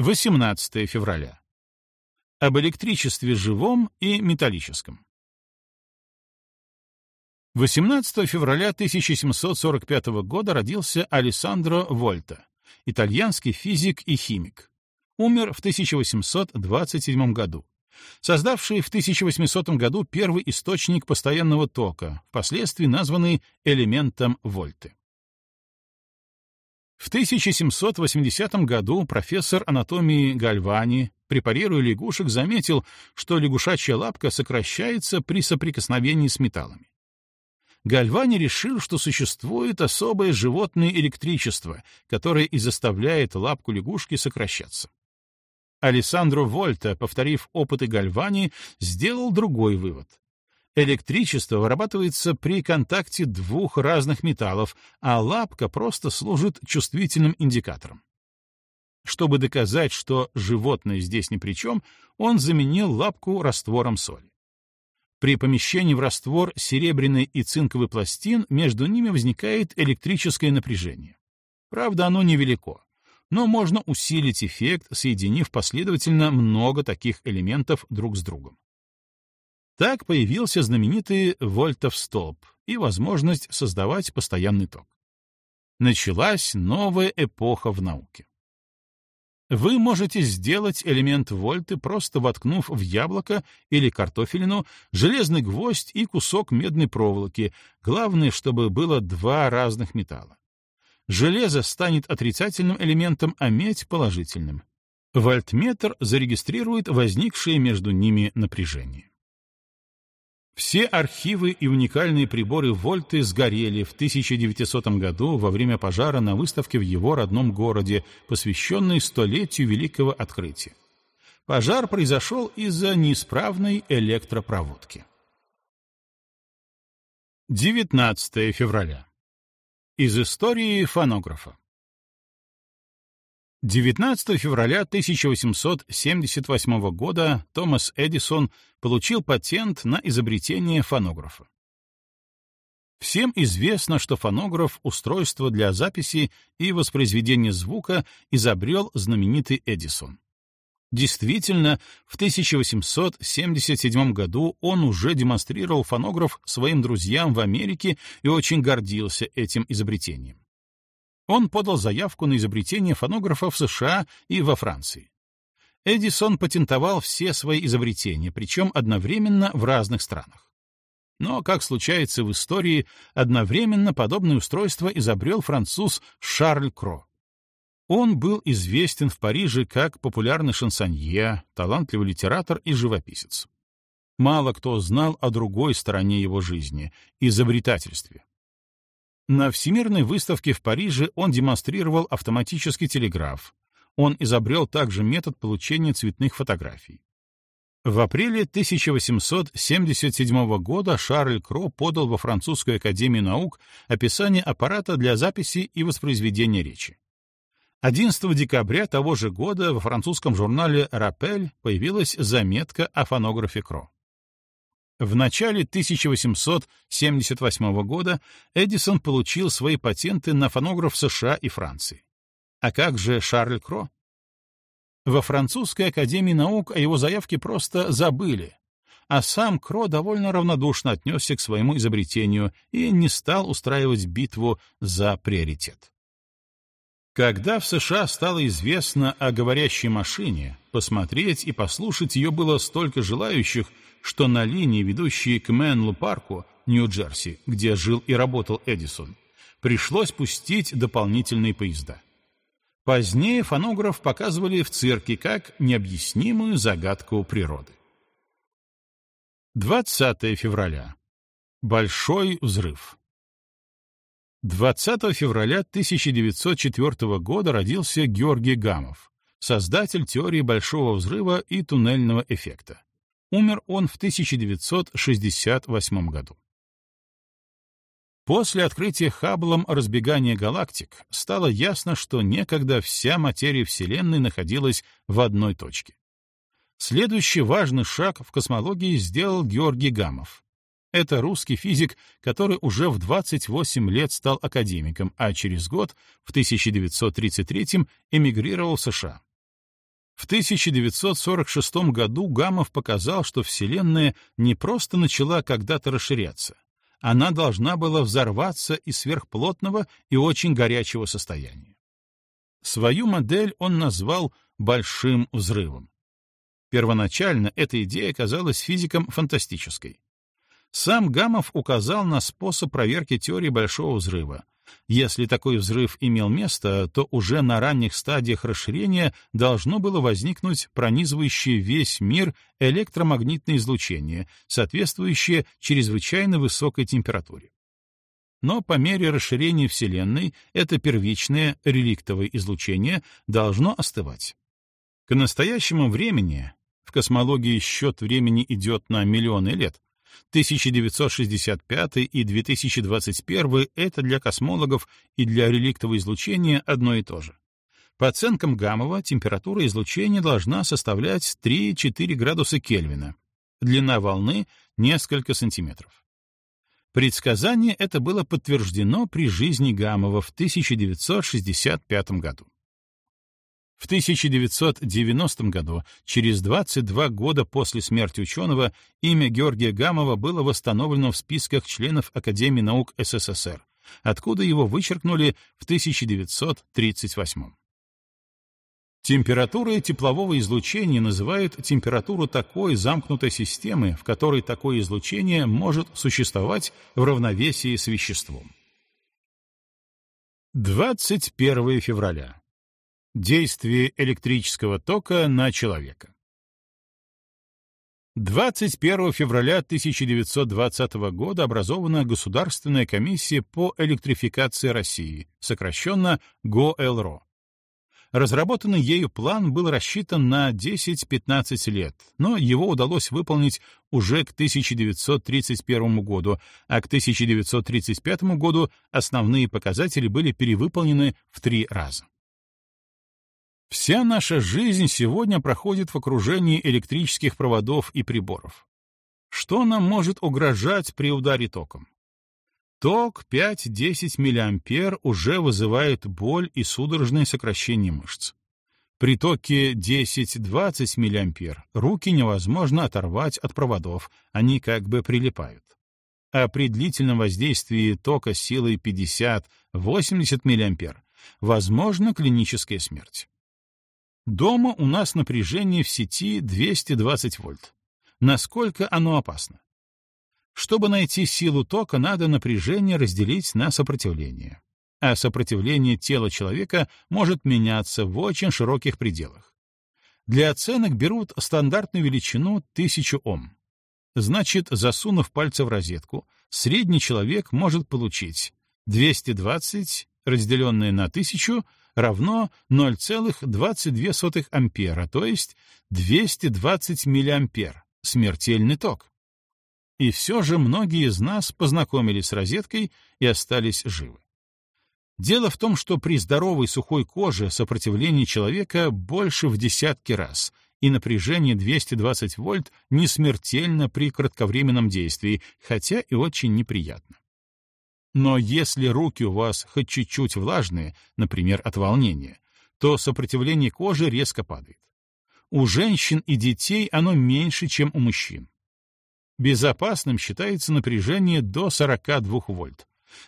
18 февраля. Об электричестве живом и металлическом. 18 февраля 1745 года родился Алессандро Вольта, итальянский физик и химик. Умер в 1827 году, создавший в 1800 году первый источник постоянного тока, впоследствии названный элементом Вольты. В 1780 году профессор анатомии Гальвани, препарируя лягушек, заметил, что лягушачья лапка сокращается при соприкосновении с металлами. Гальвани решил, что существует особое животное электричество, которое и заставляет лапку лягушки сокращаться. Алессандро Вольта, повторив опыты Гальвани, сделал другой вывод. Электричество вырабатывается при контакте двух разных металлов, а лапка просто служит чувствительным индикатором. Чтобы доказать, что животное здесь ни при чем, он заменил лапку раствором соли. При помещении в раствор серебряной и цинковой пластин между ними возникает электрическое напряжение. Правда, оно невелико, но можно усилить эффект, соединив последовательно много таких элементов друг с другом. Так появился знаменитый вольтов столб и возможность создавать постоянный ток. Началась новая эпоха в науке. Вы можете сделать элемент вольты, просто воткнув в яблоко или картофелину железный гвоздь и кусок медной проволоки, главное, чтобы было два разных металла. Железо станет отрицательным элементом, а медь — положительным. Вольтметр зарегистрирует возникшее между ними напряжение. Все архивы и уникальные приборы Вольты сгорели в 1900 году во время пожара на выставке в его родном городе, посвященной столетию великого открытия. Пожар произошел из-за неисправной электропроводки. 19 февраля. Из истории фонографа. 19 февраля 1878 года Томас Эдисон получил патент на изобретение фонографа. Всем известно, что фонограф — устройство для записи и воспроизведения звука изобрел знаменитый Эдисон. Действительно, в 1877 году он уже демонстрировал фонограф своим друзьям в Америке и очень гордился этим изобретением он подал заявку на изобретение фонографа в США и во Франции. Эдисон патентовал все свои изобретения, причем одновременно в разных странах. Но, как случается в истории, одновременно подобное устройство изобрел француз Шарль Кро. Он был известен в Париже как популярный шансонье, талантливый литератор и живописец. Мало кто знал о другой стороне его жизни — изобретательстве. На Всемирной выставке в Париже он демонстрировал автоматический телеграф. Он изобрел также метод получения цветных фотографий. В апреле 1877 года Шарль Кро подал во Французскую академию наук описание аппарата для записи и воспроизведения речи. 11 декабря того же года во французском журнале «Рапель» появилась заметка о фонографе Кро. В начале 1878 года Эдисон получил свои патенты на фонограф США и Франции. А как же Шарль Кро? Во французской академии наук о его заявке просто забыли, а сам Кро довольно равнодушно отнесся к своему изобретению и не стал устраивать битву за приоритет. Когда в США стало известно о говорящей машине, посмотреть и послушать ее было столько желающих, что на линии, ведущей к Менлу парку, Нью-Джерси, где жил и работал Эдисон, пришлось пустить дополнительные поезда. Позднее фонограф показывали в цирке как необъяснимую загадку природы. 20 февраля. Большой взрыв. 20 февраля 1904 года родился Георгий Гамов, создатель теории Большого взрыва и туннельного эффекта. Умер он в 1968 году. После открытия Хабблом разбегания галактик стало ясно, что некогда вся материя Вселенной находилась в одной точке. Следующий важный шаг в космологии сделал Георгий Гамов. Это русский физик, который уже в 28 лет стал академиком, а через год, в 1933 эмигрировал в США. В 1946 году Гамов показал, что Вселенная не просто начала когда-то расширяться, она должна была взорваться из сверхплотного и очень горячего состояния. Свою модель он назвал «большим взрывом». Первоначально эта идея казалась физикам фантастической. Сам Гамов указал на способ проверки теории Большого взрыва. Если такой взрыв имел место, то уже на ранних стадиях расширения должно было возникнуть пронизывающее весь мир электромагнитное излучение, соответствующее чрезвычайно высокой температуре. Но по мере расширения Вселенной это первичное реликтовое излучение должно остывать. К настоящему времени, в космологии счет времени идет на миллионы лет, 1965 и 2021 — это для космологов и для реликтового излучения одно и то же. По оценкам Гамова, температура излучения должна составлять 3-4 градуса Кельвина. Длина волны — несколько сантиметров. Предсказание это было подтверждено при жизни Гамова в 1965 году. В 1990 году, через 22 года после смерти ученого, имя Георгия Гамова было восстановлено в списках членов Академии наук СССР, откуда его вычеркнули в 1938. Температурой теплового излучения называют температуру такой замкнутой системы, в которой такое излучение может существовать в равновесии с веществом. 21 февраля. Действие электрического тока на человека. 21 февраля 1920 года образована Государственная комиссия по электрификации России, сокращенно ГОЭЛРО. Разработанный ею план был рассчитан на 10-15 лет, но его удалось выполнить уже к 1931 году, а к 1935 году основные показатели были перевыполнены в три раза. Вся наша жизнь сегодня проходит в окружении электрических проводов и приборов. Что нам может угрожать при ударе током? Ток 5-10 мА уже вызывает боль и судорожное сокращение мышц. При токе 10-20 мА руки невозможно оторвать от проводов, они как бы прилипают. А при длительном воздействии тока силой 50-80 мА возможна клиническая смерть. Дома у нас напряжение в сети 220 вольт. Насколько оно опасно? Чтобы найти силу тока, надо напряжение разделить на сопротивление. А сопротивление тела человека может меняться в очень широких пределах. Для оценок берут стандартную величину 1000 Ом. Значит, засунув пальцы в розетку, средний человек может получить 220 разделенное на 1000 равно 0,22 ампера, то есть 220 миллиампер, смертельный ток. И все же многие из нас познакомились с розеткой и остались живы. Дело в том, что при здоровой сухой коже сопротивление человека больше в десятки раз, и напряжение 220 вольт не смертельно при кратковременном действии, хотя и очень неприятно. Но если руки у вас хоть чуть-чуть влажные, например, от волнения, то сопротивление кожи резко падает. У женщин и детей оно меньше, чем у мужчин. Безопасным считается напряжение до 42 вольт.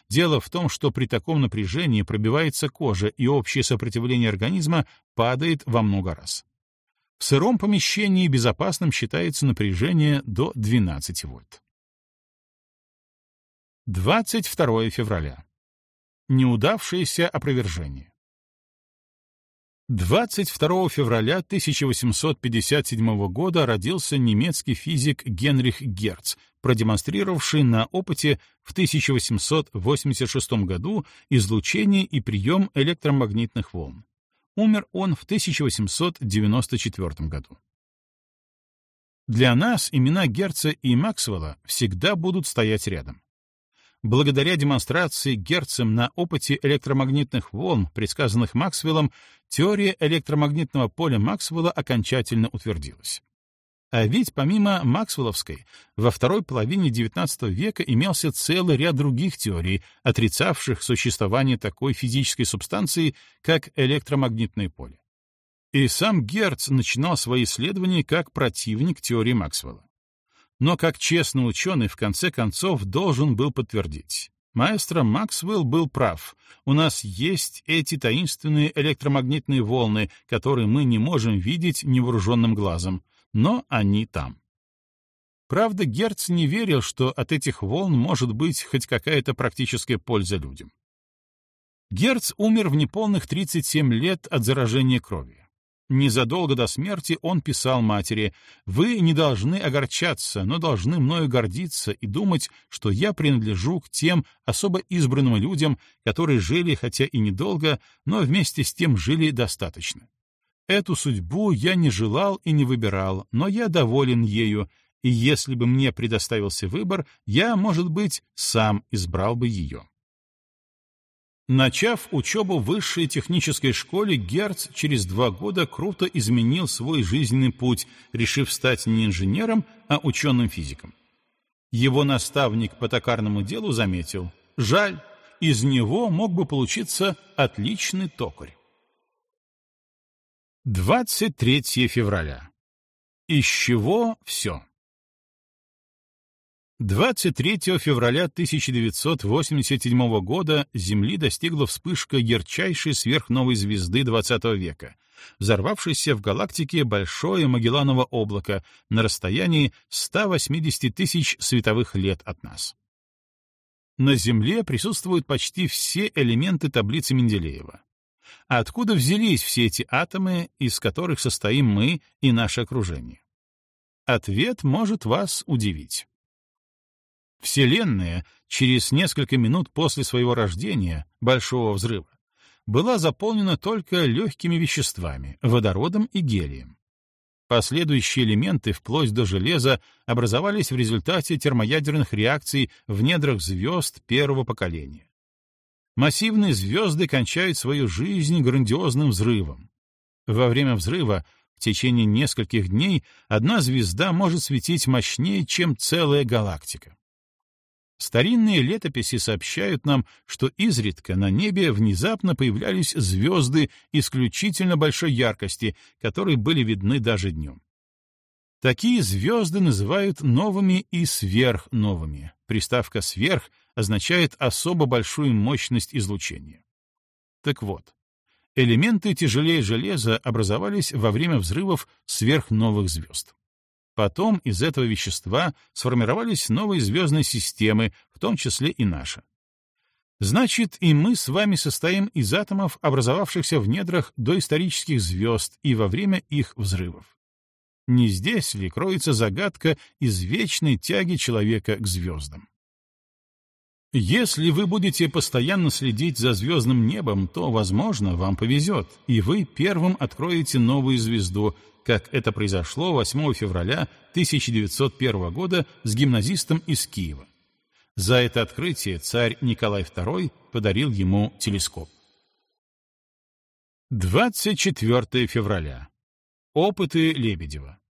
Дело в том, что при таком напряжении пробивается кожа, и общее сопротивление организма падает во много раз. В сыром помещении безопасным считается напряжение до 12 вольт. 22 февраля. Неудавшееся опровержение. 22 февраля 1857 года родился немецкий физик Генрих Герц, продемонстрировавший на опыте в 1886 году излучение и прием электромагнитных волн. Умер он в 1894 году. Для нас имена Герца и Максвелла всегда будут стоять рядом. Благодаря демонстрации Герцем на опыте электромагнитных волн, предсказанных Максвеллом, теория электромагнитного поля Максвелла окончательно утвердилась. А ведь помимо Максвелловской, во второй половине XIX века имелся целый ряд других теорий, отрицавших существование такой физической субстанции, как электромагнитное поле. И сам Герц начинал свои исследования как противник теории Максвелла. Но как честный ученый в конце концов должен был подтвердить. Маэстро Максвелл был прав. У нас есть эти таинственные электромагнитные волны, которые мы не можем видеть невооруженным глазом, но они там. Правда, Герц не верил, что от этих волн может быть хоть какая-то практическая польза людям. Герц умер в неполных 37 лет от заражения крови. Незадолго до смерти он писал матери, «Вы не должны огорчаться, но должны мною гордиться и думать, что я принадлежу к тем особо избранным людям, которые жили хотя и недолго, но вместе с тем жили достаточно. Эту судьбу я не желал и не выбирал, но я доволен ею, и если бы мне предоставился выбор, я, может быть, сам избрал бы ее». Начав учебу в высшей технической школе, Герц через два года круто изменил свой жизненный путь, решив стать не инженером, а ученым-физиком. Его наставник по токарному делу заметил, жаль, из него мог бы получиться отличный токарь. 23 февраля. Из чего все? 23 февраля 1987 года Земли достигла вспышка ярчайшей сверхновой звезды XX века, взорвавшейся в галактике Большое Магелланово облако на расстоянии 180 тысяч световых лет от нас. На Земле присутствуют почти все элементы таблицы Менделеева. А откуда взялись все эти атомы, из которых состоим мы и наше окружение? Ответ может вас удивить. Вселенная через несколько минут после своего рождения, Большого взрыва, была заполнена только легкими веществами, водородом и гелием. Последующие элементы, вплоть до железа, образовались в результате термоядерных реакций в недрах звезд первого поколения. Массивные звезды кончают свою жизнь грандиозным взрывом. Во время взрыва в течение нескольких дней одна звезда может светить мощнее, чем целая галактика. Старинные летописи сообщают нам, что изредка на небе внезапно появлялись звезды исключительно большой яркости, которые были видны даже днем. Такие звезды называют новыми и сверхновыми. Приставка «сверх» означает особо большую мощность излучения. Так вот, элементы тяжелее железа образовались во время взрывов сверхновых звезд. Потом из этого вещества сформировались новые звездные системы, в том числе и наша. Значит, и мы с вами состоим из атомов, образовавшихся в недрах доисторических звезд и во время их взрывов. Не здесь ли кроется загадка извечной тяги человека к звездам? Если вы будете постоянно следить за звездным небом, то, возможно, вам повезет, и вы первым откроете новую звезду, как это произошло 8 февраля 1901 года с гимназистом из Киева. За это открытие царь Николай II подарил ему телескоп. 24 февраля. Опыты Лебедева.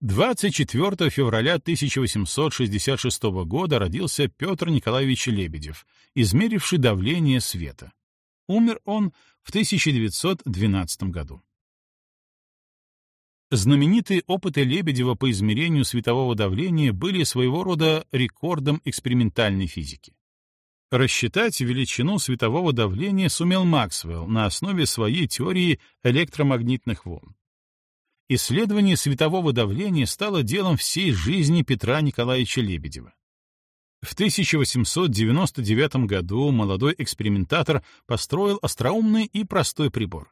24 февраля 1866 года родился Петр Николаевич Лебедев, измеривший давление света. Умер он в 1912 году. Знаменитые опыты Лебедева по измерению светового давления были своего рода рекордом экспериментальной физики. Рассчитать величину светового давления сумел Максвелл на основе своей теории электромагнитных волн. Исследование светового давления стало делом всей жизни Петра Николаевича Лебедева. В 1899 году молодой экспериментатор построил остроумный и простой прибор.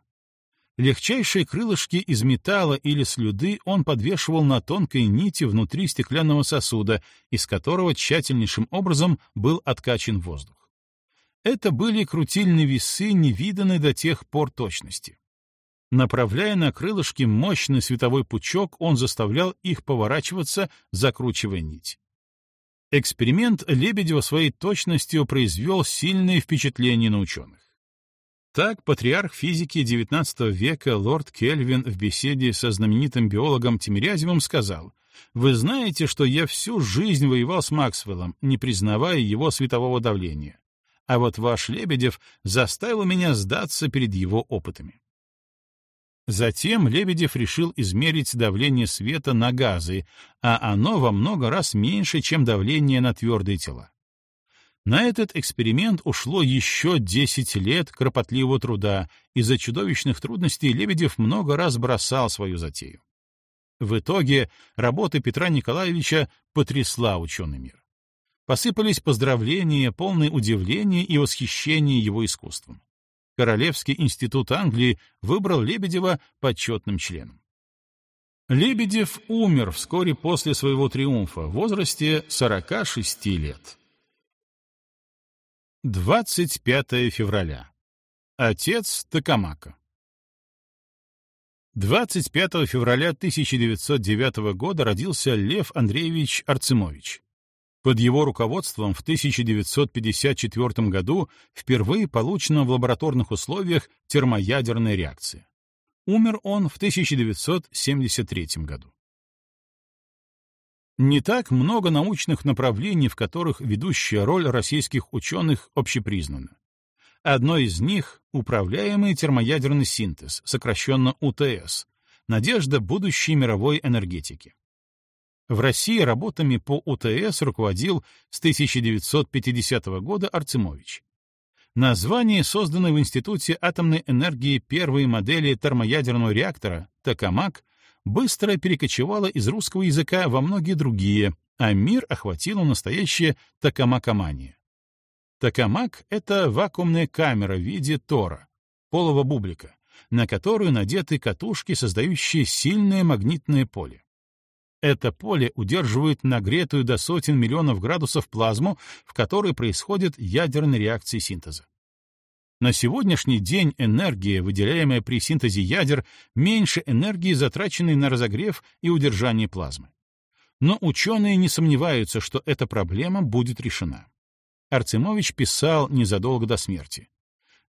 Легчайшие крылышки из металла или слюды он подвешивал на тонкой нити внутри стеклянного сосуда, из которого тщательнейшим образом был откачан воздух. Это были крутильные весы, невиданной до тех пор точности. Направляя на крылышки мощный световой пучок, он заставлял их поворачиваться, закручивая нить. Эксперимент Лебедева своей точностью произвел сильное впечатление на ученых. Так патриарх физики XIX века лорд Кельвин в беседе со знаменитым биологом Тимирязевым сказал, «Вы знаете, что я всю жизнь воевал с Максвеллом, не признавая его светового давления. А вот ваш Лебедев заставил меня сдаться перед его опытами». Затем Лебедев решил измерить давление света на газы, а оно во много раз меньше, чем давление на твердые тела. На этот эксперимент ушло еще 10 лет кропотливого труда, из-за чудовищных трудностей Лебедев много раз бросал свою затею. В итоге работа Петра Николаевича потрясла ученый мир. Посыпались поздравления, полное удивление и восхищение его искусством. Королевский институт Англии выбрал Лебедева почетным членом. Лебедев умер вскоре после своего триумфа в возрасте 46 лет. 25 февраля. Отец Токамака. 25 февраля 1909 года родился Лев Андреевич Арцемович. Под его руководством в 1954 году впервые получена в лабораторных условиях термоядерная реакция. Умер он в 1973 году. Не так много научных направлений, в которых ведущая роль российских ученых общепризнана. Одно из них — управляемый термоядерный синтез, сокращенно УТС, надежда будущей мировой энергетики. В России работами по УТС руководил с 1950 года Арцемович. Название, созданное в Институте атомной энергии первой модели термоядерного реактора, «Токамак», быстро перекочевало из русского языка во многие другие, а мир охватила настоящая токамакомания. Токамак — это вакуумная камера в виде тора, полого бублика, на которую надеты катушки, создающие сильное магнитное поле. Это поле удерживает нагретую до сотен миллионов градусов плазму, в которой происходят ядерные реакции синтеза. На сегодняшний день энергия, выделяемая при синтезе ядер, меньше энергии, затраченной на разогрев и удержание плазмы. Но ученые не сомневаются, что эта проблема будет решена. Арцемович писал незадолго до смерти.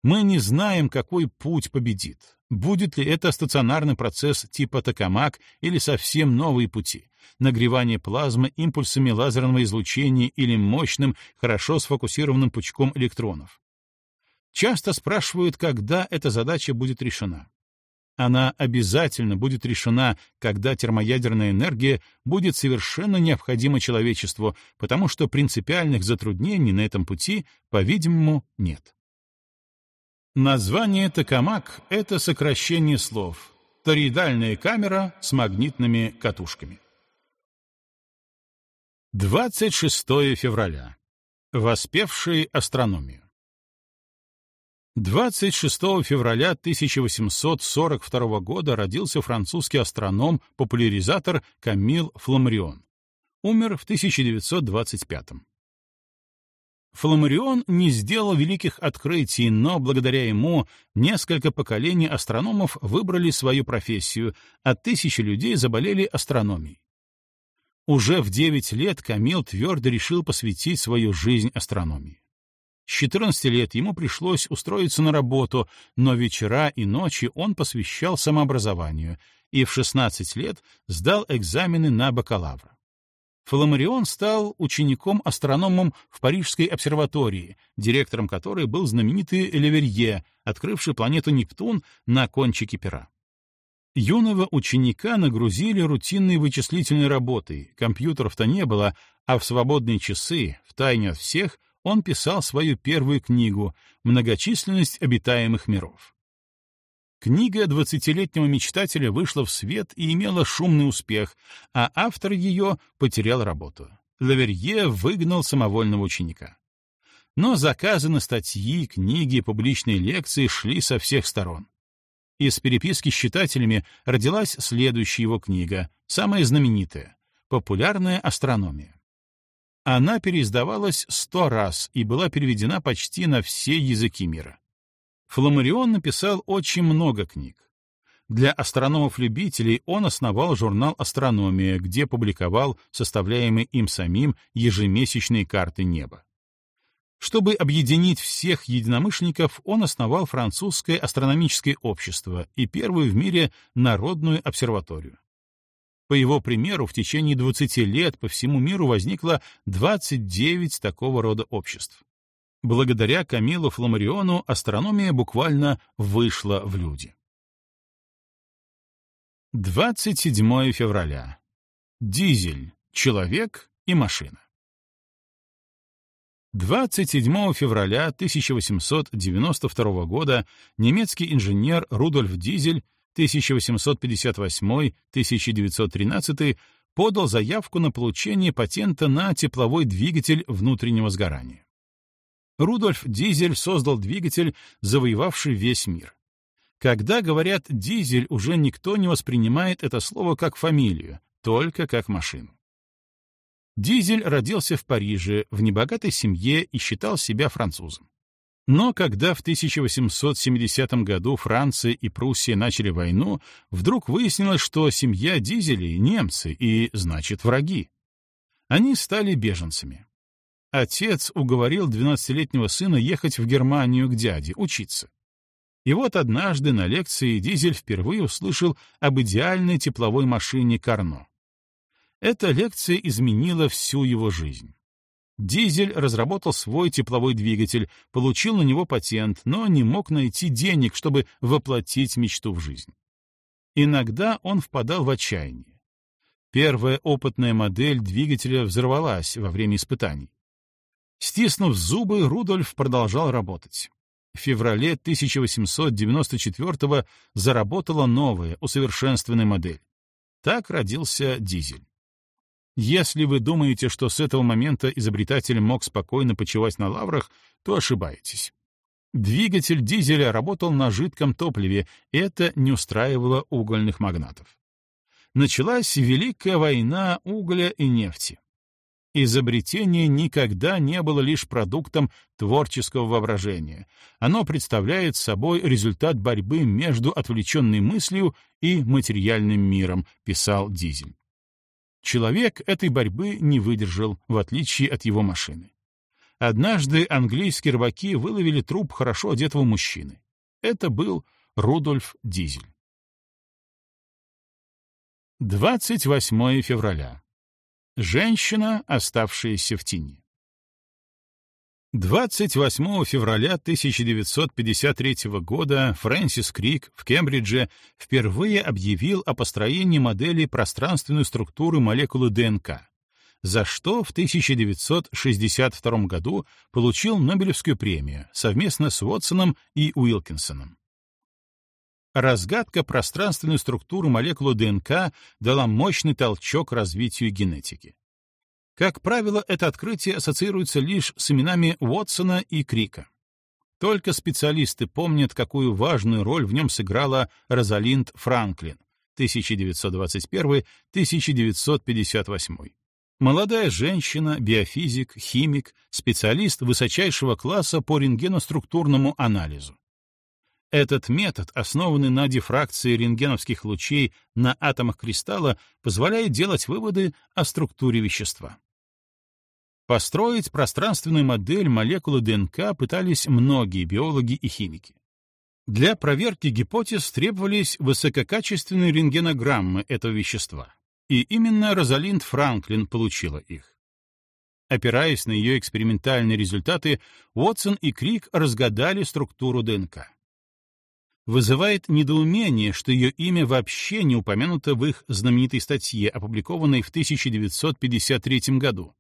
Мы не знаем, какой путь победит. Будет ли это стационарный процесс типа токамак или совсем новые пути — нагревание плазмы импульсами лазерного излучения или мощным, хорошо сфокусированным пучком электронов. Часто спрашивают, когда эта задача будет решена. Она обязательно будет решена, когда термоядерная энергия будет совершенно необходима человечеству, потому что принципиальных затруднений на этом пути, по-видимому, нет. Название «токамак» — это сокращение слов «тороидальная камера с магнитными катушками». 26 февраля. Воспевший астрономию. 26 февраля 1842 года родился французский астроном, популяризатор Камил Фламарион. Умер в 1925 Фламарион не сделал великих открытий, но благодаря ему несколько поколений астрономов выбрали свою профессию, а тысячи людей заболели астрономией. Уже в 9 лет Камил твердо решил посвятить свою жизнь астрономии. С 14 лет ему пришлось устроиться на работу, но вечера и ночи он посвящал самообразованию и в 16 лет сдал экзамены на бакалавра. Фламарион стал учеником-астрономом в Парижской обсерватории, директором которой был знаменитый Леверье, открывший планету Нептун на кончике пера. Юного ученика нагрузили рутинной вычислительной работой, компьютеров-то не было, а в свободные часы, втайне от всех, он писал свою первую книгу «Многочисленность обитаемых миров». Книга двадцатилетнего мечтателя вышла в свет и имела шумный успех, а автор ее потерял работу. Лаверье выгнал самовольного ученика. Но заказы на статьи, книги, публичные лекции шли со всех сторон. Из переписки с читателями родилась следующая его книга, самая знаменитая — «Популярная астрономия». Она переиздавалась сто раз и была переведена почти на все языки мира. Фламарион написал очень много книг. Для астрономов-любителей он основал журнал «Астрономия», где публиковал составляемые им самим ежемесячные карты неба. Чтобы объединить всех единомышленников, он основал французское астрономическое общество и первую в мире народную обсерваторию. По его примеру, в течение 20 лет по всему миру возникло 29 такого рода обществ. Благодаря Камилу Фламариону астрономия буквально вышла в люди. 27 февраля. Дизель. Человек и машина. 27 февраля 1892 года немецкий инженер Рудольф Дизель 1858-1913 подал заявку на получение патента на тепловой двигатель внутреннего сгорания. Рудольф Дизель создал двигатель, завоевавший весь мир. Когда говорят «дизель», уже никто не воспринимает это слово как фамилию, только как машину. Дизель родился в Париже, в небогатой семье и считал себя французом. Но когда в 1870 году Франция и Пруссия начали войну, вдруг выяснилось, что семья Дизелей — немцы и, значит, враги. Они стали беженцами. Отец уговорил 12-летнего сына ехать в Германию к дяде, учиться. И вот однажды на лекции Дизель впервые услышал об идеальной тепловой машине Карно. Эта лекция изменила всю его жизнь. Дизель разработал свой тепловой двигатель, получил на него патент, но не мог найти денег, чтобы воплотить мечту в жизнь. Иногда он впадал в отчаяние. Первая опытная модель двигателя взорвалась во время испытаний. Стиснув зубы, Рудольф продолжал работать в феврале 1894 заработала новая, усовершенствованная модель. Так родился дизель. Если вы думаете, что с этого момента изобретатель мог спокойно почивать на лаврах, то ошибаетесь. Двигатель дизеля работал на жидком топливе, это не устраивало угольных магнатов. Началась Великая война угля и нефти изобретение никогда не было лишь продуктом творческого воображения. Оно представляет собой результат борьбы между отвлеченной мыслью и материальным миром, писал Дизель. Человек этой борьбы не выдержал, в отличие от его машины. Однажды английские рыбаки выловили труп хорошо одетого мужчины. Это был Рудольф Дизель. 28 февраля. Женщина, оставшаяся в тени. 28 февраля 1953 года Фрэнсис Крик в Кембридже впервые объявил о построении модели пространственной структуры молекулы ДНК, за что в 1962 году получил Нобелевскую премию совместно с Уотсоном и Уилкинсоном. Разгадка пространственной структуры молекулы ДНК дала мощный толчок развитию генетики. Как правило, это открытие ассоциируется лишь с именами Уотсона и Крика. Только специалисты помнят, какую важную роль в нем сыграла Розалинд Франклин 1921-1958. Молодая женщина, биофизик, химик, специалист высочайшего класса по рентгеноструктурному анализу. Этот метод, основанный на дифракции рентгеновских лучей на атомах кристалла, позволяет делать выводы о структуре вещества. Построить пространственную модель молекулы ДНК пытались многие биологи и химики. Для проверки гипотез требовались высококачественные рентгенограммы этого вещества, и именно Розалинд Франклин получила их. Опираясь на ее экспериментальные результаты, Уотсон и Крик разгадали структуру ДНК. Вызывает недоумение, что ее имя вообще не упомянуто в их знаменитой статье, опубликованной в 1953 году.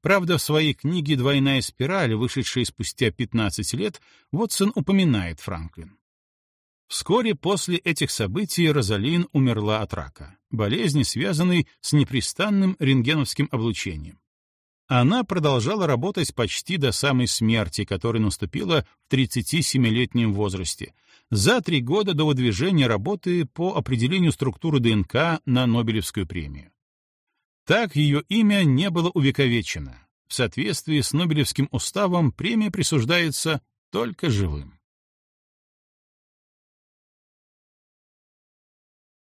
Правда, в своей книге «Двойная спираль», вышедшей спустя 15 лет, Уотсон упоминает Франклин. Вскоре после этих событий Розалин умерла от рака, болезни, связанной с непрестанным рентгеновским облучением. Она продолжала работать почти до самой смерти, которая наступила в 37-летнем возрасте, за три года до выдвижения работы по определению структуры ДНК на Нобелевскую премию. Так ее имя не было увековечено. В соответствии с Нобелевским уставом премия присуждается только живым.